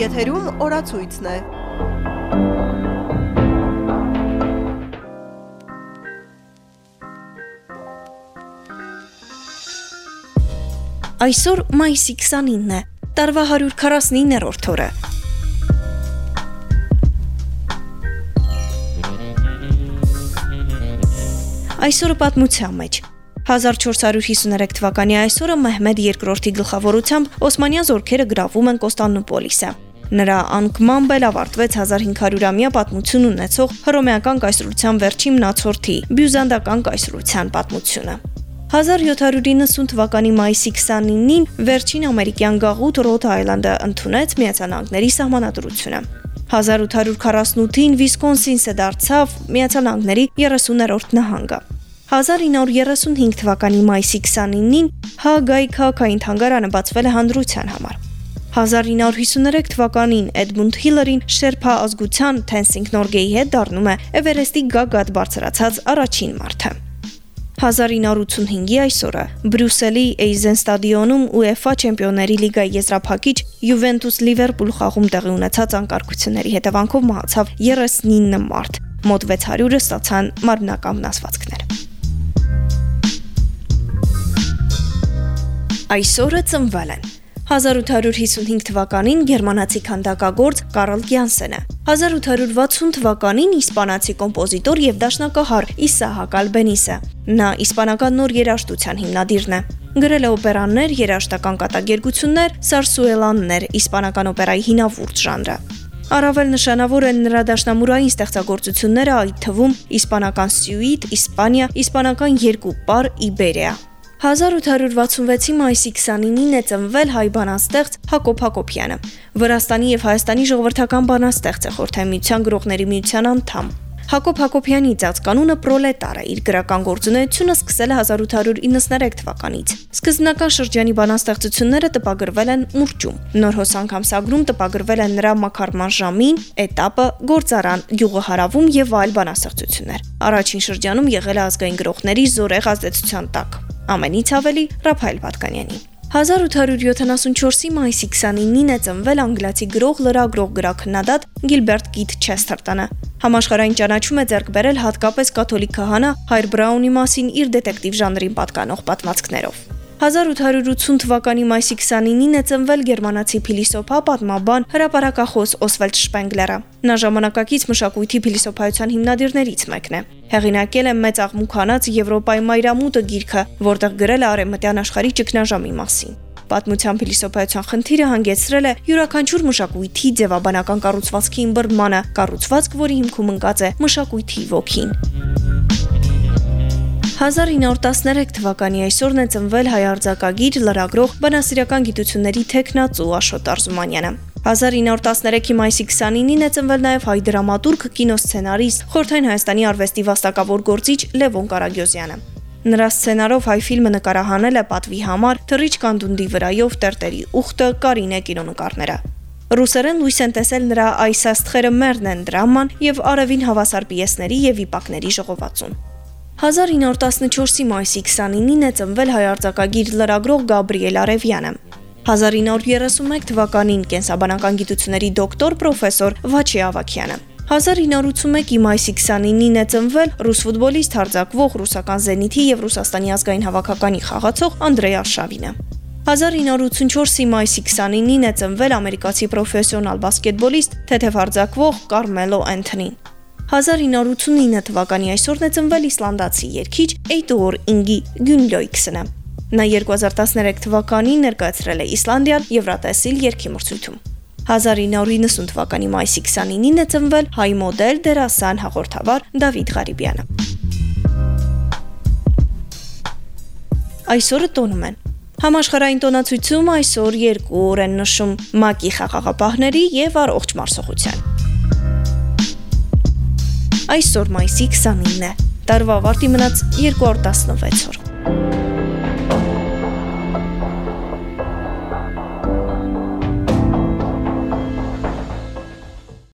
Եթերում օրացույցն է։ Այսօր մայիսի 29-ն է, տարվա 149-րդ օրը։ Այսօրը պատմության մեջ 1453 թվականի այսօրը Մեհմեդ II-ի գլխավորությամբ Օսմանյան զորքերը գրավում են Կոստանդնուպոլիսը։ Նրա անկմամբ էլ ավարտվեց 1500-ամյա պատմություն ունեցող հռոմեական կայսրության վերջին մնացորդի բյուզանդական կայսրության պատմությունը։ 1790 թվականի մայիսի 29-ին վերջին ամերիկյան գաղութ Ռոդ Այլանդը ընդունեց Միացյալ Նահանգների սահմանադրությունը։ 1848-ին Վիսկոնսինսը դարձավ Միացյալ Նահանգների 30-րդ նահանգը։ 1935 թվականի մայիսի 29-ին Հագայի քաղաքային թանգարանը բացվել է հանրության համար։ 1953 թվականին Էդմունդ Հիլերին Շերփա ազգության Թենսինգ Նորգեի հետ դառնում է Էվերեստի գագաթ բարձրացած առաջին մարդը։ 1985-ի այսօրը Բրյուսելի Էյզեն ստադիոնում UEFA Չեմպիոնների լիգայի եզրափակիչ Յուվենտուս Լիվերպուլ խաղում տեղի ունեցած անկարգությունների հետևանքով մահացավ 39 մարդ։ Մոտ 600-ը ստացան մարմնական վնասվածքներ։ Այսօրը ծնվել են 1855 թվականին գերմանացի քանդակագործ Կարլ Գյանսենը, 1860 թվականին իսպանացի կոմպոզիտոր եւ դաշնակահար Իսահակ Ալբենիսը։ Նա իսպանական նոր երաժշտության հիմնադիրն է։ Գրել է օպերաներ, երաժշտական կատակերգություններ, սարսուելաններ, իսպանական օպերայի հինավուրց ժանրը։ Առավել նշանավոր են նրա դաշնամուրային ստեղծագործությունները, այդ թվում իսպանական սյուիտ, Իսպանիա, իսպանական երկու պար Իբերիա։ 1866-ի մայիսի 29-ին է ծնվել հայ բանաստեղծ Հակոբ Հակոբյանը։ Վրաստանի եւ Հայաստանի ժողովրդական բանաստեղծ է խորհրդամիության գրողների միության անդամ։ Հակոբ Հակոբյանի ծածկանունը պրոլետար է։ Իր գրական գործունեությունը սկսել է 1893 թվականից։ Սկզբնական շրջանի բանաստեղծությունները տպագրվել են Մուրճում։ Նոր հոսանք ամսագրում տպագրվել են նրա Մակարման ժամին, Էտապը, Գործարան, Գյուղահարավում եւ այլ բանաստեղծություններ։ Առաջին շրջանում եղել է ազգային գրողների զորեղ ազդեցության տակ ամենից ավելի Ռափայել Պատկանյանի։ 1874-ի մայիսի 29-ին է ծնվել անգլիացի գրող, լրագրող, գրաքննադատ Գիլբերտ Կիթ Չեսթերտոնը։ Համաշխարհային ճանաչում է ձեռք բերել հատկապես կաթոլիկ քահանա Հայր Բրաունի մասին իր դետեկտիվ ժանրին պատկանող պատմվածքներով։ 1880 թվականի մայիսի 29-ին է ծնվել գերմանացի փիլիսոփա, պատմաբան, հրապարակախոս Օսվալդ Շպենգլերը։ Նա ժամանակակից մշակույթի փիլիսոփայության հիմնադիրներից մեկն է։ Հեղինակել է մեծ աղմուկանաց Եվրոպայի մայրամուտը գիրքը, որտեղ գրել է արևմտյան աշխարհի ճգնաժամի մասին։ Պատմության փիլիսոփայության խնդիրը հանգեցրել է յուրաքանչյուր մշակույթի ձևաբանական կառուցվածքի ըմբռնմանը, կառուցվածք, որի հիմքում ընկած է մշակույթի ոգին։ 1913 թվականի այսօրն է ծնվել հայ արձակագիր, լրագրող, բանասիրական գիտությունների տեխնացու Աշոտ Արզումանյանը։ 1913-ի մայիսի 29-ին է ծնվել նաև հայ դրամատուրգ, կինոսցենարիստ, Խորթային Հայաստանի արվեստի վաստակավոր գործիչ Լևոն Կարագյոզյանը։ Նրա սցենարով հայ ֆիլմը նկարահանել է պատվի համար Թռիչ կանդունդի վրայով Տերտերի ուխտը Կարինե կինոնկարները։ Ռուսերեն լույս են տեսել նրա այս աստղերը մերն են դրաման եւ արևին հավասար պիեսների եւ վիպակների ժողովածուն։ 1914-ի մայիսի 29-ին է ծնվել հայ արձակագիր լրագրող Գաբրիել Արևյանը։ 1931 թվականին կենսաբանական գիտությունների դոկտոր պրոֆեսոր Վաչի Ավակյանը։ 1981-ի մայիսի 29-ին է ծնվել ռուս ֆուտբոլիստ հարձակվող ռուսական Զենիթի եւ Ռուսաստանի ազգային հավաքականի խաղացող Անդրեյ Արշավինը։ 1984-ի մայիսի 29-ին է ծնվել ամերիկացի պրոֆեսիոնալ բասկետբոլիստ թեթև հարձակվող Կարմելո Էնթոնին։ 1989 թվականի այսօրն է ծնվել իսլանդացի երգիչ Էյտուր Ինգի Գյունլոյքսնը։ Նա 2013 թվականին ներկայացրել է Իսլանդիան Եվրատեսիլ երգի մրցույթում։ 1990 թվականի մայիսի 29-ին է ծնվել հայ մոդել, դերասան, հաղորդավար Դավիթ Ղարիբյանը։ Այսօրը տոնում են Համաշխարհային տոնացույցում այսօր երկու օր են նշում՝ ՄԱԿ-ի խաղաղապահների եւ առողջ մարսողության։ Այսօր մայիսի 29-ն է։ Տարվա ավարտի մնաց 216 օր։